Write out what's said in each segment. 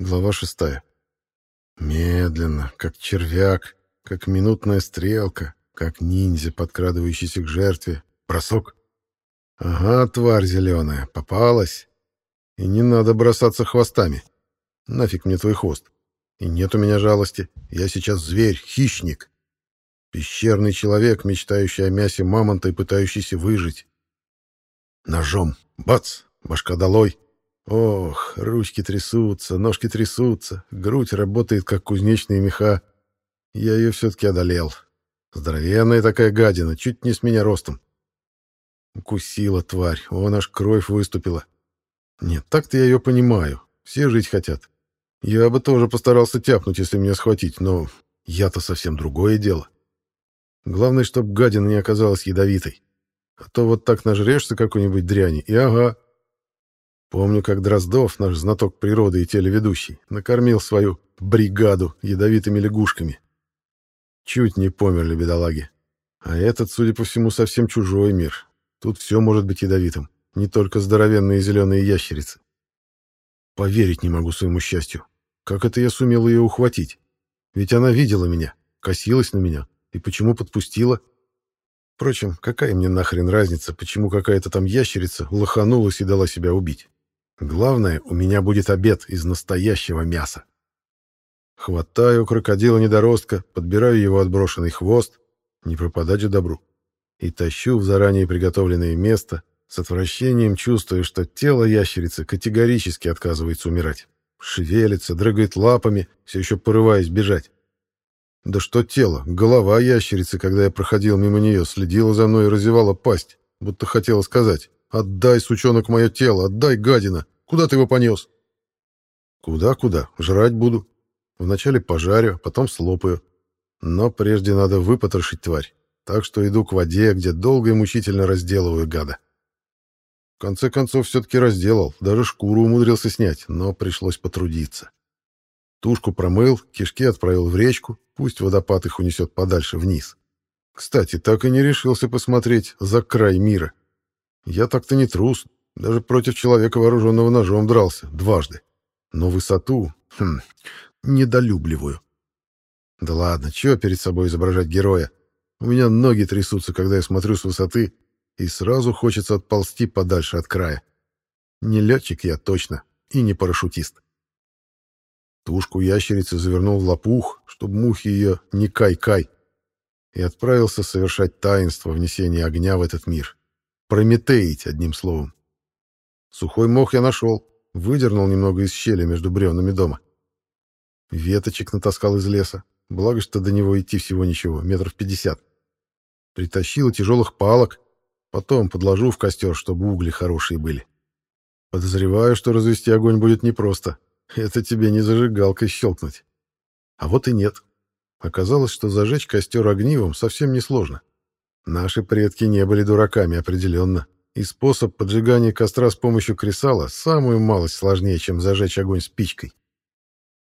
Глава шестая. Медленно, как червяк, как минутная стрелка, как ниндзя, подкрадывающийся к жертве. Бросок. Ага, тварь зеленая, попалась. И не надо бросаться хвостами. Нафиг мне твой хвост. И нет у меня жалости. Я сейчас зверь, хищник. Пещерный человек, мечтающий о мясе мамонта и пытающийся выжить. Ножом. Бац! Башка долой. Ох, ручки трясутся, ножки трясутся, грудь работает, как кузнечные меха. Я ее все-таки одолел. Здоровенная такая гадина, чуть не с меня ростом. Укусила тварь, вон аж кровь выступила. Нет, так-то я ее понимаю. Все жить хотят. Я бы тоже постарался тяпнуть, если меня схватить, но я-то совсем другое дело. Главное, чтобы гадина не оказалась ядовитой. А то вот так нажрешься какой-нибудь дряни, и ага. Помню, как Дроздов, наш знаток природы и телеведущий, накормил свою бригаду ядовитыми лягушками. Чуть не померли бедолаги. А этот, судя по всему, совсем чужой мир. Тут все может быть ядовитым, не только здоровенные зеленые ящерицы. Поверить не могу своему счастью. Как это я сумел ее ухватить? Ведь она видела меня, косилась на меня. И почему подпустила? Впрочем, какая мне нахрен разница, почему какая-то там ящерица лоханулась и дала себя убить? Главное, у меня будет обед из настоящего мяса. Хватаю крокодила-недоростка, подбираю его отброшенный хвост, не пропадать же добру, и тащу в заранее приготовленное место, с отвращением чувствуя, что тело ящерицы категорически отказывается умирать. Шевелится, дрыгает лапами, все еще порываясь бежать. Да что тело, голова ящерицы, когда я проходил мимо нее, следила за мной и разевала пасть, будто хотела сказать «Отдай, сучонок, мое тело, отдай, гадина! Куда ты его понес?» «Куда-куда? Жрать буду. Вначале пожарю, потом слопаю. Но прежде надо выпотрошить тварь, так что иду к воде, где долго и мучительно разделываю гада». В конце концов, все-таки разделал, даже шкуру умудрился снять, но пришлось потрудиться. Тушку промыл, кишки отправил в речку, пусть водопад их унесет подальше вниз. Кстати, так и не решился посмотреть за край мира. Я так-то не трус, даже против человека, вооруженного ножом, дрался дважды. Но высоту, хм, недолюбливаю. Да ладно, чего перед собой изображать героя? У меня ноги трясутся, когда я смотрю с высоты, и сразу хочется отползти подальше от края. Не летчик я точно, и не парашютист. Тушку ящерицы завернул в лопух, чтобы мухи ее не кай-кай, и отправился совершать таинство внесения огня в этот мир. Прометеить, одним словом. Сухой мох я нашел, выдернул немного из щели между бревнами дома. Веточек натаскал из леса, благо что до него идти всего ничего, метров пятьдесят. Притащил тяжелых палок, потом подложу в костер, чтобы угли хорошие были. Подозреваю, что развести огонь будет непросто. Это тебе не зажигалкой щелкнуть. А вот и нет. Оказалось, что зажечь костер огнивом совсем несложно. Наши предки не были дураками, определенно. И способ поджигания костра с помощью кресала самую малость сложнее, чем зажечь огонь спичкой.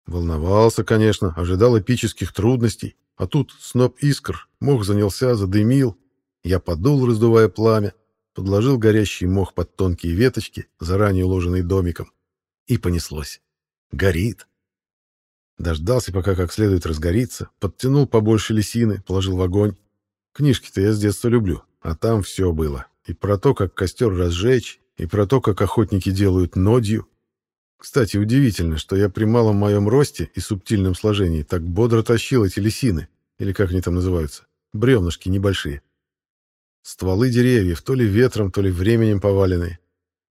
Волновался, конечно, ожидал эпических трудностей, а тут сноп искр, мох занялся, задымил. Я подул, раздувая пламя, подложил горящий мох под тонкие веточки, заранее уложенные домиком, и понеслось. Горит. Дождался, пока как следует разгорится, подтянул побольше лисины, положил в огонь. Книжки-то я с детства люблю, а там все было. И про то, как костер разжечь, и про то, как охотники делают нодью. Кстати, удивительно, что я при малом моем росте и субтильном сложении так бодро тащил эти лисины, или как они там называются, бревнышки небольшие. Стволы деревьев, то ли ветром, то ли временем поваленные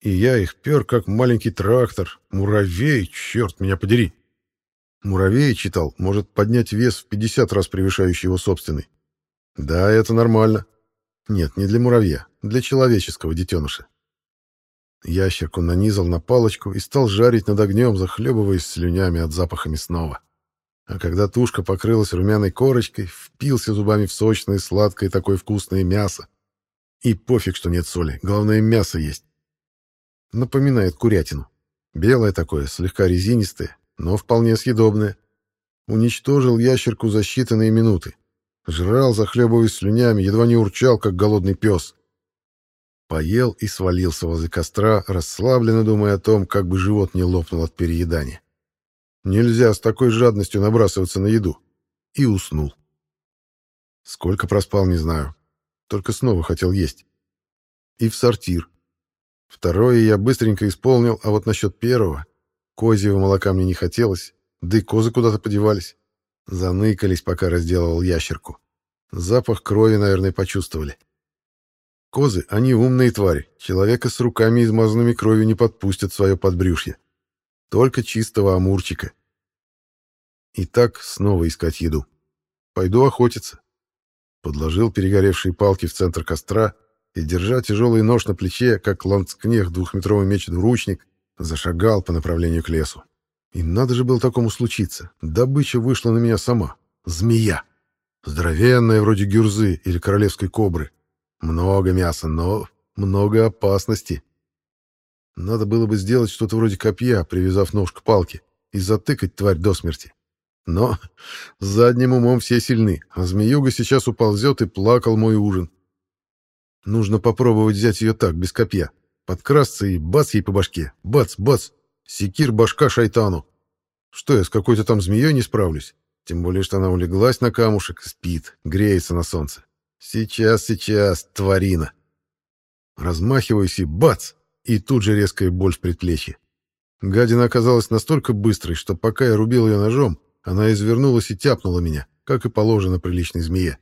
и я их пер, как маленький трактор. Муравей, черт меня подери. Муравей, читал, может поднять вес в 50 раз превышающий его собственный. Да, это нормально. Нет, не для муравья, для человеческого детеныша. Ящерку нанизал на палочку и стал жарить над огнем, захлебываясь слюнями от запаха мясного. А когда тушка покрылась румяной корочкой, впился зубами в сочное, сладкое такое вкусное мясо. И пофиг, что нет соли, главное мясо есть. Напоминает курятину. Белое такое, слегка резинистое, но вполне съедобное. Уничтожил ящерку за считанные минуты. Жрал, захлебываясь слюнями, едва не урчал, как голодный пес. Поел и свалился возле костра, расслабленно думая о том, как бы живот не лопнул от переедания. Нельзя с такой жадностью набрасываться на еду. И уснул. Сколько проспал, не знаю. Только снова хотел есть. И в сортир. Второе я быстренько исполнил, а вот насчет первого... Козьего молока мне не хотелось, да и козы куда-то подевались. Заныкались, пока разделывал ящерку. Запах крови, наверное, почувствовали. Козы, они умные твари. Человека с руками, измазанными кровью, не подпустят в свое подбрюшье. Только чистого амурчика. И так снова искать еду. Пойду охотиться. Подложил перегоревшие палки в центр костра и, держа тяжелый нож на плече, как ланцкнех двухметровый меч-двуручник, зашагал по направлению к лесу. И надо же было такому случиться. Добыча вышла на меня сама. Змея. Здоровенная, вроде гюрзы или королевской кобры. Много мяса, но много опасности. Надо было бы сделать что-то вроде копья, привязав нож к палке, и затыкать тварь до смерти. Но задним умом все сильны, а змеюга сейчас уползет и плакал мой ужин. Нужно попробовать взять ее так, без копья. Подкрасться и бац ей по башке. Бац, бац. Секир башка шайтану. Что я с какой-то там змеей не справлюсь? Тем более, что она улеглась на камушек, спит, греется на солнце. Сейчас, сейчас, тварина. Размахиваюсь и бац! И тут же резкая боль в предплечье. Гадина оказалась настолько быстрой, что пока я рубил ее ножом, она извернулась и тяпнула меня, как и положено приличной змее.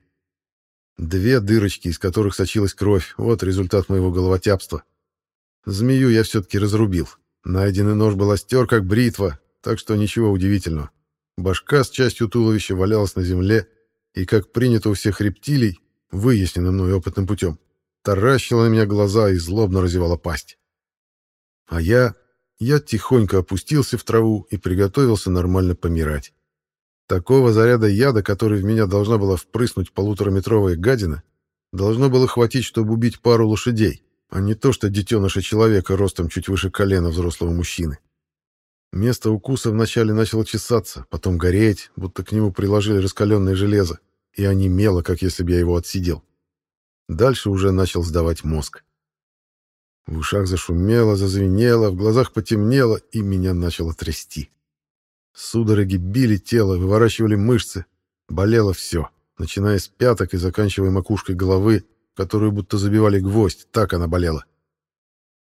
Две дырочки, из которых сочилась кровь. Вот результат моего головотяпства. Змею я все-таки разрубил. Найденный нож был остер, как бритва, так что ничего удивительного. Башка с частью туловища валялась на земле, и, как принято у всех рептилий, выяснено мной опытным путем, таращила на меня глаза и злобно разевала пасть. А я... я тихонько опустился в траву и приготовился нормально помирать. Такого заряда яда, который в меня должна была впрыснуть полутораметровая гадина, должно было хватить, чтобы убить пару лошадей, а не то, что детеныша человека ростом чуть выше колена взрослого мужчины. Место укуса вначале начало чесаться, потом гореть, будто к нему приложили раскаленное железо, и онемело, как если бы я его отсидел. Дальше уже начал сдавать мозг. В ушах зашумело, зазвенело, в глазах потемнело, и меня начало трясти. Судороги били тело, выворачивали мышцы. Болело все, начиная с пяток и заканчивая макушкой головы, которую будто забивали гвоздь, так она болела.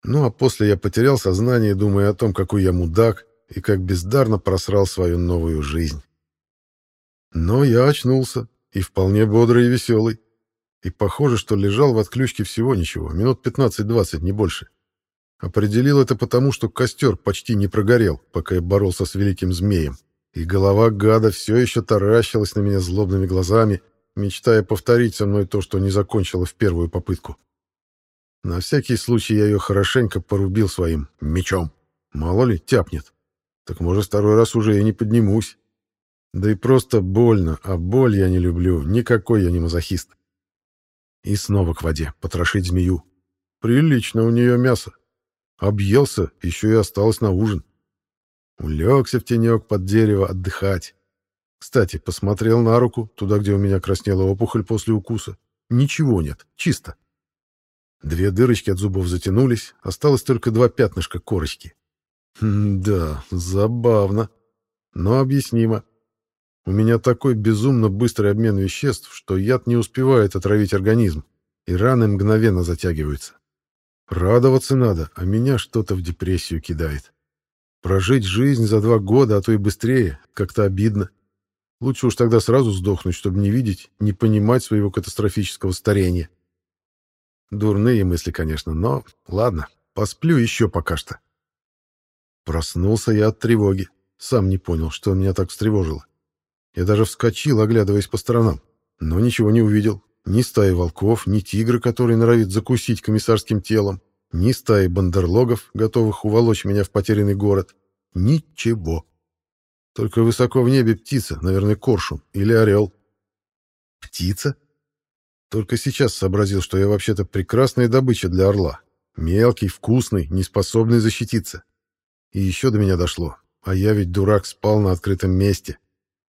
Ну а после я потерял сознание, думая о том, какой я мудак и как бездарно просрал свою новую жизнь. Но я очнулся, и вполне бодрый и веселый. И похоже, что лежал в отключке всего ничего, минут 15-20, не больше. Определил это потому, что костер почти не прогорел, пока я боролся с великим змеем. И голова гада все еще таращилась на меня злобными глазами, мечтая повторить со мной то, что не закончила в первую попытку. На всякий случай я ее хорошенько порубил своим мечом. Мало ли, тяпнет. Так может, второй раз уже и не поднимусь. Да и просто больно, а боль я не люблю, никакой я не мазохист. И снова к воде, потрошить змею. Прилично у нее мясо. Объелся, еще и осталось на ужин. Улегся в тенек под дерево отдыхать. Кстати, посмотрел на руку, туда, где у меня краснела опухоль после укуса. Ничего нет, чисто. Две дырочки от зубов затянулись, осталось только два пятнышка корочки. Да, забавно, но объяснимо. У меня такой безумно быстрый обмен веществ, что яд не успевает отравить организм, и раны мгновенно затягиваются. Радоваться надо, а меня что-то в депрессию кидает. Прожить жизнь за два года, а то и быстрее, как-то обидно. Лучше уж тогда сразу сдохнуть, чтобы не видеть, не понимать своего катастрофического старения. Дурные мысли, конечно, но ладно, посплю еще пока что. Проснулся я от тревоги. Сам не понял, что меня так встревожило. Я даже вскочил, оглядываясь по сторонам, но ничего не увидел. Ни стаи волков, ни тигра, который норовит закусить комиссарским телом, ни стаи бандерлогов, готовых уволочь меня в потерянный город. Ничего. Только высоко в небе птица, наверное, коршун или орел. Птица? Только сейчас сообразил, что я вообще-то прекрасная добыча для орла. Мелкий, вкусный, неспособный защититься. И еще до меня дошло. А я ведь, дурак, спал на открытом месте.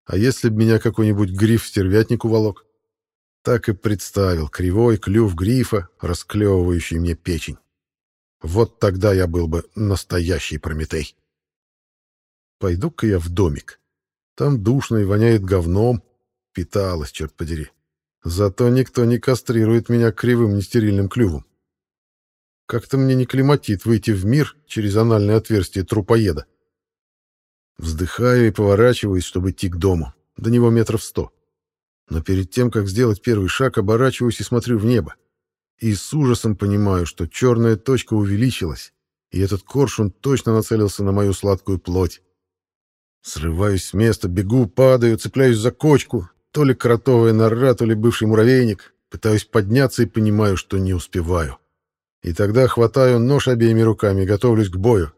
А если б меня какой-нибудь гриф-стервятник уволок? Так и представил кривой клюв грифа, расклевывающий мне печень. Вот тогда я был бы настоящий Прометей. Пойду-ка я в домик. Там душно и воняет говном. Питалась, черт подери. Зато никто не кастрирует меня кривым нестерильным клювом. Как-то мне не климатит выйти в мир через анальное отверстие трупоеда. Вздыхаю и поворачиваюсь, чтобы идти к дому. До него метров сто. Но перед тем, как сделать первый шаг, оборачиваюсь и смотрю в небо. И с ужасом понимаю, что черная точка увеличилась, и этот коршун точно нацелился на мою сладкую плоть. Срываюсь с места, бегу, падаю, цепляюсь за кочку. То ли кротовая нора, то ли бывший муравейник. Пытаюсь подняться и понимаю, что не успеваю. И тогда хватаю нож обеими руками готовлюсь к бою.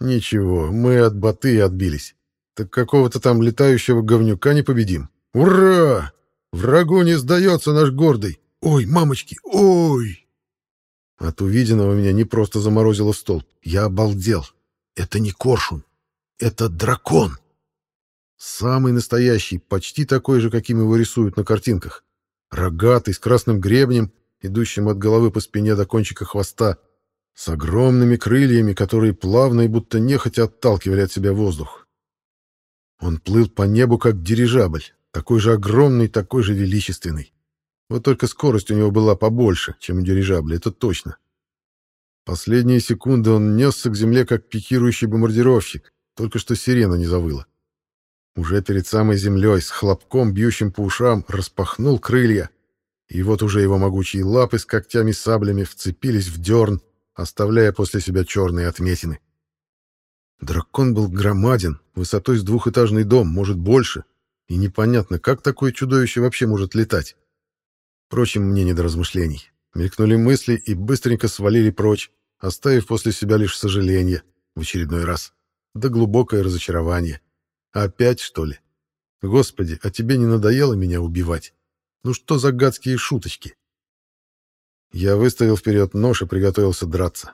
Ничего, мы от боты отбились. Так какого-то там летающего говнюка не победим. Ура! Врагу не сдается наш гордый. Ой, мамочки, ой! От увиденного меня не просто заморозило столб. Я обалдел. Это не коршун. Это дракон. Самый настоящий, почти такой же, каким его рисуют на картинках. Рогатый, с красным гребнем, идущим от головы по спине до кончика хвоста, с огромными крыльями, которые плавно и будто нехотя отталкивали от себя воздух. Он плыл по небу, как дирижабль, такой же огромный, такой же величественный. Вот только скорость у него была побольше, чем у дирижабля, это точно. Последние секунды он несся к земле, как пикирующий бомбардировщик, только что сирена не завыла. Уже перед самой землей, с хлопком, бьющим по ушам, распахнул крылья, и вот уже его могучие лапы с когтями-саблями вцепились в дерн, оставляя после себя черные отметины. Дракон был громаден, высотой с двухэтажный дом, может больше, и непонятно, как такое чудовище вообще может летать. Впрочем, мне не до размышлений. Мелькнули мысли и быстренько свалили прочь, оставив после себя лишь сожаление в очередной раз, да глубокое разочарование. Опять, что ли? Господи, а тебе не надоело меня убивать? Ну что за гадские шуточки? Я выставил вперед нож и приготовился драться.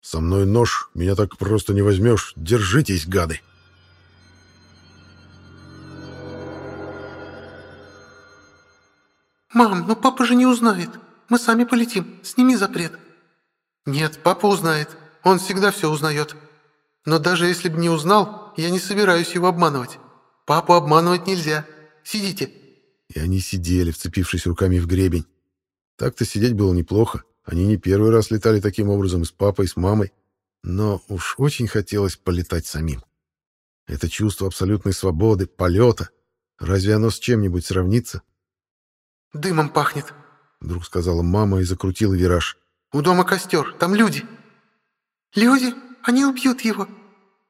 Со мной нож, меня так просто не возьмешь. Держитесь, гады! «Мам, ну папа же не узнает. Мы сами полетим. Сними запрет». «Нет, папа узнает. Он всегда все узнает. Но даже если бы не узнал, я не собираюсь его обманывать. Папу обманывать нельзя. Сидите». И они сидели, вцепившись руками в гребень. Так-то сидеть было неплохо. Они не первый раз летали таким образом с папой, с мамой. Но уж очень хотелось полетать самим. Это чувство абсолютной свободы, полета. Разве оно с чем-нибудь сравнится? «Дымом пахнет», — вдруг сказала мама и закрутила вираж. «У дома костер, там люди». «Люди? Они убьют его».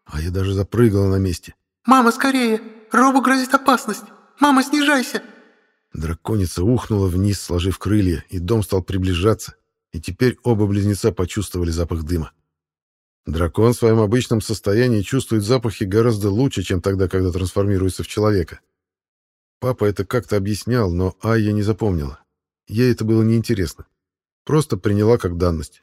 А я даже запрыгала на месте. «Мама, скорее! Робу грозит опасность! Мама, снижайся!» Драконица ухнула вниз, сложив крылья, и дом стал приближаться, и теперь оба близнеца почувствовали запах дыма. Дракон в своем обычном состоянии чувствует запахи гораздо лучше, чем тогда, когда трансформируется в человека. Папа это как-то объяснял, но Айя не запомнила. Ей это было неинтересно. Просто приняла как данность.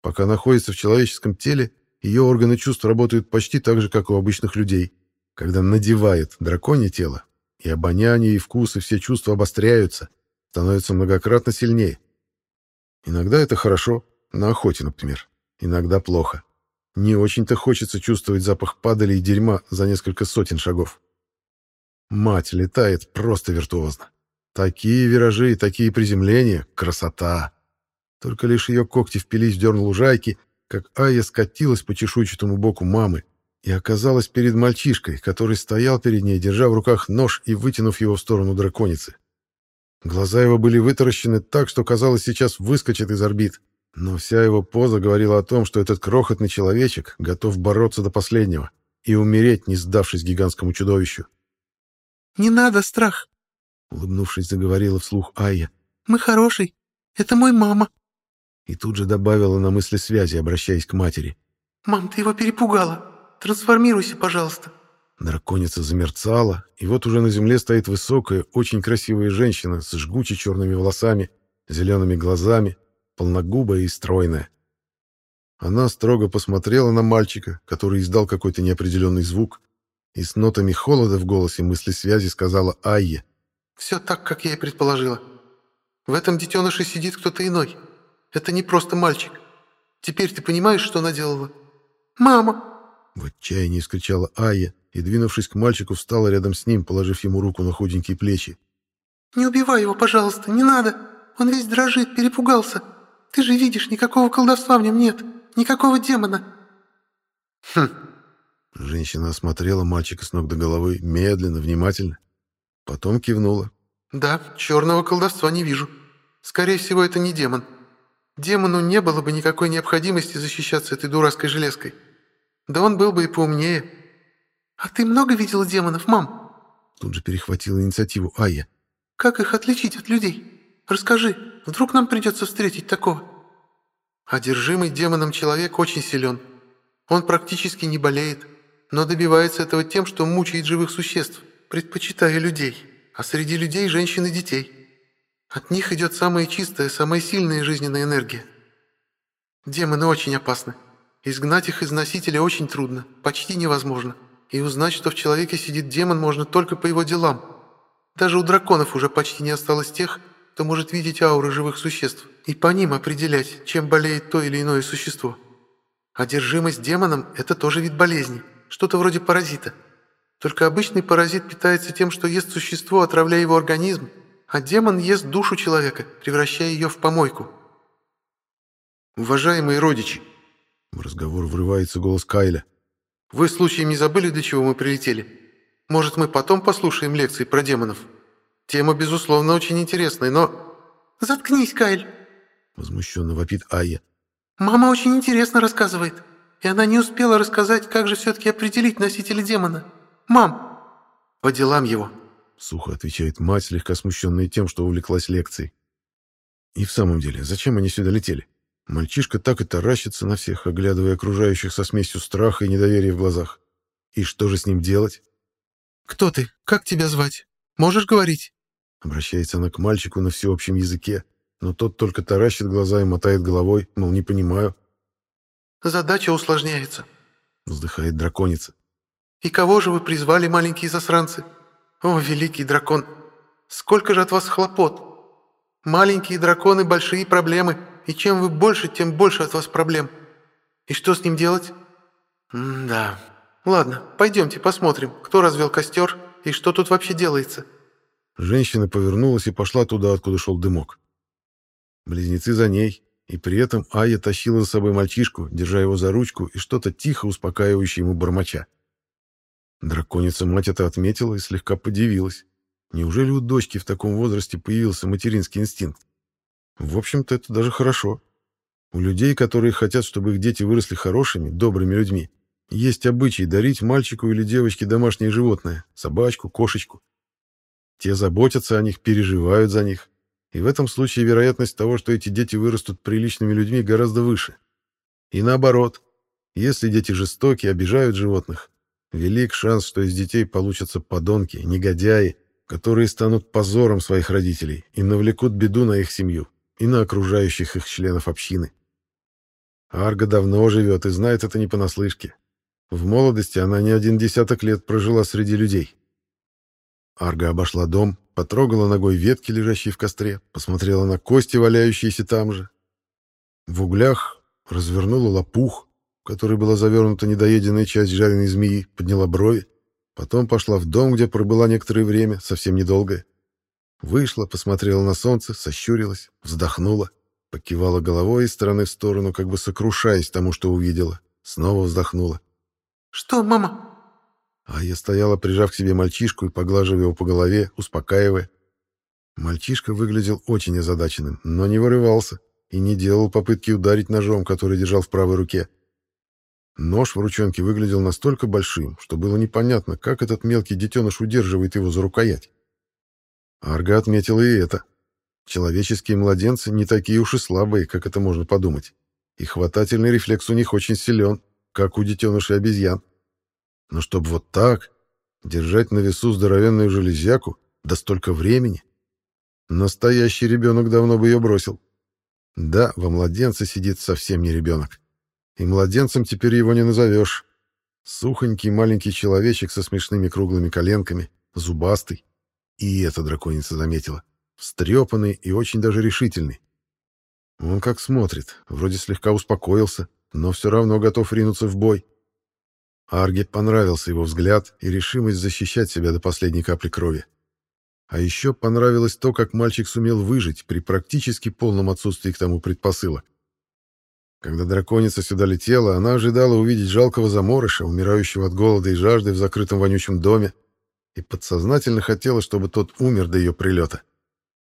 Пока находится в человеческом теле, ее органы чувств работают почти так же, как у обычных людей. Когда надевает драконье тело, и обоняние, и вкус, и все чувства обостряются, становятся многократно сильнее. Иногда это хорошо, на охоте, например. Иногда плохо. Не очень-то хочется чувствовать запах падали и дерьма за несколько сотен шагов. Мать летает просто виртуозно. Такие виражи и такие приземления — красота. Только лишь ее когти впились в дерн лужайки, как Айя скатилась по чешуйчатому боку мамы, и оказалась перед мальчишкой, который стоял перед ней, держа в руках нож и вытянув его в сторону драконицы. Глаза его были вытаращены так, что, казалось, сейчас выскочит из орбит. Но вся его поза говорила о том, что этот крохотный человечек готов бороться до последнего и умереть, не сдавшись гигантскому чудовищу. «Не надо, страх!» — улыбнувшись, заговорила вслух Айя. «Мы хороший. Это мой мама». И тут же добавила на мысли связи, обращаясь к матери. «Мам, ты его перепугала. Трансформируйся, пожалуйста». Драконица замерцала, и вот уже на земле стоит высокая, очень красивая женщина с жгучей черными волосами, зелеными глазами, полногубая и стройная. Она строго посмотрела на мальчика, который издал какой-то неопределенный звук, и с нотами холода в голосе мысли связи сказала Айе. «Все так, как я и предположила. В этом детеныше сидит кто-то иной. Это не просто мальчик. Теперь ты понимаешь, что она делала?» «Мама!» В отчаянии скричала Ая и, двинувшись к мальчику, встала рядом с ним, положив ему руку на худенькие плечи. «Не убивай его, пожалуйста, не надо! Он весь дрожит, перепугался. Ты же видишь, никакого колдовства в нем нет, никакого демона!» «Хм!» Женщина осмотрела мальчика с ног до головы, медленно, внимательно. Потом кивнула. «Да, черного колдовства не вижу. Скорее всего, это не демон. Демону не было бы никакой необходимости защищаться этой дурацкой железкой. Да он был бы и поумнее. А ты много видела демонов, мам?» Тут же перехватила инициативу Ая. «Как их отличить от людей? Расскажи, вдруг нам придется встретить такого?» Одержимый демоном человек очень силен. Он практически не болеет, но добивается этого тем, что мучает живых существ, предпочитая людей, а среди людей – женщин и детей. От них идет самая чистая, самая сильная жизненная энергия. Демоны очень опасны. Изгнать их из носителя очень трудно, почти невозможно. И узнать, что в человеке сидит демон, можно только по его делам. Даже у драконов уже почти не осталось тех, кто может видеть ауры живых существ и по ним определять, чем болеет то или иное существо. Одержимость демоном – это тоже вид болезни, что-то вроде паразита. Только обычный паразит питается тем, что ест существо, отравляя его организм, а демон ест душу человека, превращая ее в помойку. «Уважаемые родичи!» В разговор врывается голос Кайля. «Вы случаем не забыли, для чего мы прилетели? Может, мы потом послушаем лекции про демонов? Тема, безусловно, очень интересная, но...» «Заткнись, Кайль!» Возмущенно вопит Айя. «Мама очень интересно рассказывает, и она не успела рассказать, как же все-таки определить носителя демона. Мам!» «По делам его!» Сухо отвечает мать, слегка смущенная тем, что увлеклась лекцией. И в самом деле, зачем они сюда летели? Мальчишка так и таращится на всех, оглядывая окружающих со смесью страха и недоверия в глазах. И что же с ним делать? «Кто ты? Как тебя звать? Можешь говорить?» Обращается она к мальчику на всеобщем языке, но тот только таращит глаза и мотает головой, мол, не понимаю. «Задача усложняется», — вздыхает драконица. «И кого же вы призвали, маленькие засранцы?» «О, великий дракон! Сколько же от вас хлопот! Маленькие драконы — большие проблемы, и чем вы больше, тем больше от вас проблем. И что с ним делать?» М «Да. Ладно, пойдемте посмотрим, кто развел костер и что тут вообще делается». Женщина повернулась и пошла туда, откуда шел дымок. Близнецы за ней, и при этом Ая тащила за собой мальчишку, держа его за ручку и что-то тихо успокаивающее ему бормоча. Драконица-мать это отметила и слегка подивилась. Неужели у дочки в таком возрасте появился материнский инстинкт? В общем-то, это даже хорошо. У людей, которые хотят, чтобы их дети выросли хорошими, добрыми людьми, есть обычай дарить мальчику или девочке домашнее животное, собачку, кошечку. Те заботятся о них, переживают за них. И в этом случае вероятность того, что эти дети вырастут приличными людьми, гораздо выше. И наоборот, если дети жестоки, обижают животных, Велик шанс, что из детей получатся подонки, негодяи, которые станут позором своих родителей и навлекут беду на их семью и на окружающих их членов общины. Арга давно живет и знает это не понаслышке. В молодости она не один десяток лет прожила среди людей. Арга обошла дом, потрогала ногой ветки, лежащие в костре, посмотрела на кости, валяющиеся там же. В углях развернула лопух, которой была завернута недоеденная часть жареной змеи, подняла брови, потом пошла в дом, где пробыла некоторое время, совсем недолгое. Вышла, посмотрела на солнце, сощурилась, вздохнула, покивала головой из стороны в сторону, как бы сокрушаясь тому, что увидела. Снова вздохнула. «Что, мама?» А я стояла, прижав к себе мальчишку и поглаживая его по голове, успокаивая. Мальчишка выглядел очень озадаченным, но не вырывался и не делал попытки ударить ножом, который держал в правой руке. Нож в ручонке выглядел настолько большим, что было непонятно, как этот мелкий детеныш удерживает его за рукоять. Арга отметила и это. Человеческие младенцы не такие уж и слабые, как это можно подумать. И хватательный рефлекс у них очень силен, как у детенышей обезьян. Но чтобы вот так держать на весу здоровенную железяку, да столько времени, настоящий ребенок давно бы ее бросил. Да, во младенце сидит совсем не ребенок. И младенцем теперь его не назовешь. Сухонький маленький человечек со смешными круглыми коленками, зубастый. И эта драконица заметила. Встрепанный и очень даже решительный. Он как смотрит, вроде слегка успокоился, но все равно готов ринуться в бой. Арге понравился его взгляд и решимость защищать себя до последней капли крови. А еще понравилось то, как мальчик сумел выжить при практически полном отсутствии к тому предпосылок. Когда драконица сюда летела, она ожидала увидеть жалкого заморыша, умирающего от голода и жажды в закрытом вонючем доме, и подсознательно хотела, чтобы тот умер до ее прилета.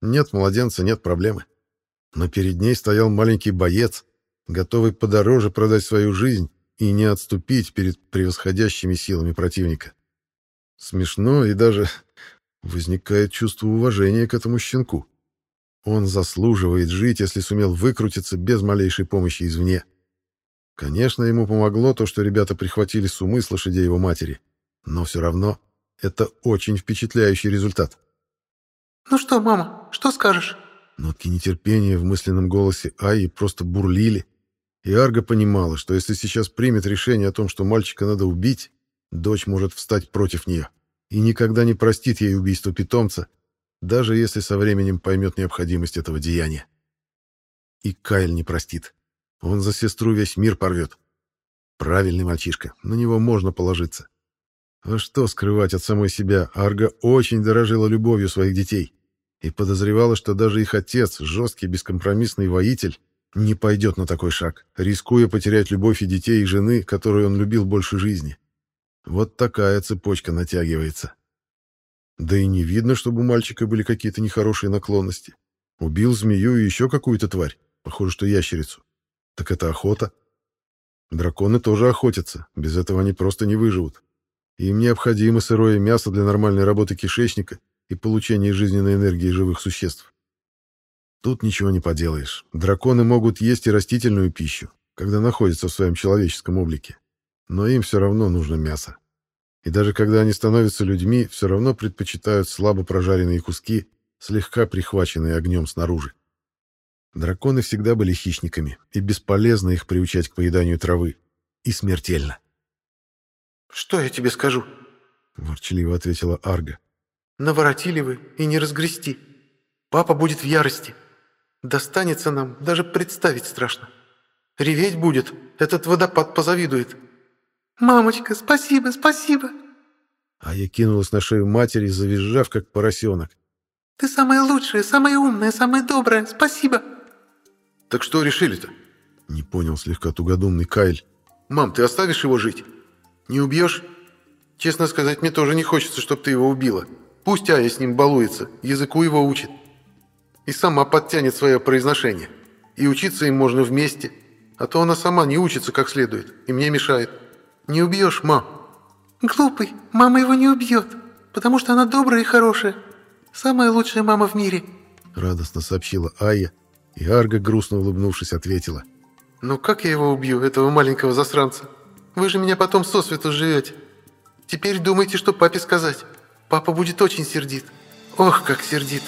Нет младенца, нет проблемы. Но перед ней стоял маленький боец, готовый подороже продать свою жизнь и не отступить перед превосходящими силами противника. Смешно и даже возникает чувство уважения к этому щенку. Он заслуживает жить, если сумел выкрутиться без малейшей помощи извне. Конечно, ему помогло то, что ребята прихватили с умы с лошадей его матери, но все равно это очень впечатляющий результат. «Ну что, мама, что скажешь?» Нотки нетерпения в мысленном голосе Аи просто бурлили, и Арга понимала, что если сейчас примет решение о том, что мальчика надо убить, дочь может встать против нее и никогда не простит ей убийство питомца, даже если со временем поймет необходимость этого деяния. И Кайл не простит. Он за сестру весь мир порвет. Правильный мальчишка, на него можно положиться. А что скрывать от самой себя, Арга очень дорожила любовью своих детей и подозревала, что даже их отец, жесткий бескомпромиссный воитель, не пойдет на такой шаг, рискуя потерять любовь и детей, и жены, которую он любил больше жизни. Вот такая цепочка натягивается. Да и не видно, чтобы у мальчика были какие-то нехорошие наклонности. Убил змею и еще какую-то тварь, похоже, что ящерицу. Так это охота. Драконы тоже охотятся, без этого они просто не выживут. Им необходимо сырое мясо для нормальной работы кишечника и получения жизненной энергии живых существ. Тут ничего не поделаешь. Драконы могут есть и растительную пищу, когда находятся в своем человеческом облике. Но им все равно нужно мясо. И даже когда они становятся людьми, все равно предпочитают слабо прожаренные куски, слегка прихваченные огнем снаружи. Драконы всегда были хищниками, и бесполезно их приучать к поеданию травы. И смертельно. «Что я тебе скажу?» — ворчливо ответила Арга. «Наворотили вы и не разгрести. Папа будет в ярости. Достанется нам, даже представить страшно. Реветь будет, этот водопад позавидует». «Мамочка, спасибо, спасибо!» А я кинулась на шею матери, завизжав, как поросенок. «Ты самая лучшая, самая умная, самая добрая, спасибо!» «Так что решили-то?» Не понял слегка тугодумный Кайль. «Мам, ты оставишь его жить?» Не убьешь? Честно сказать, мне тоже не хочется, чтобы ты его убила. Пусть Ая с ним балуется, языку его учит. И сама подтянет свое произношение. И учиться им можно вместе. А то она сама не учится как следует, и мне мешает. Не убьешь, мам. Глупый, мама его не убьет, потому что она добрая и хорошая. Самая лучшая мама в мире. Радостно сообщила Ая, и Арга, грустно улыбнувшись, ответила. «Ну как я его убью, этого маленького засранца?» Вы же меня потом сосвету живете. Теперь думайте, что папе сказать. Папа будет очень сердит. Ох, как сердит!»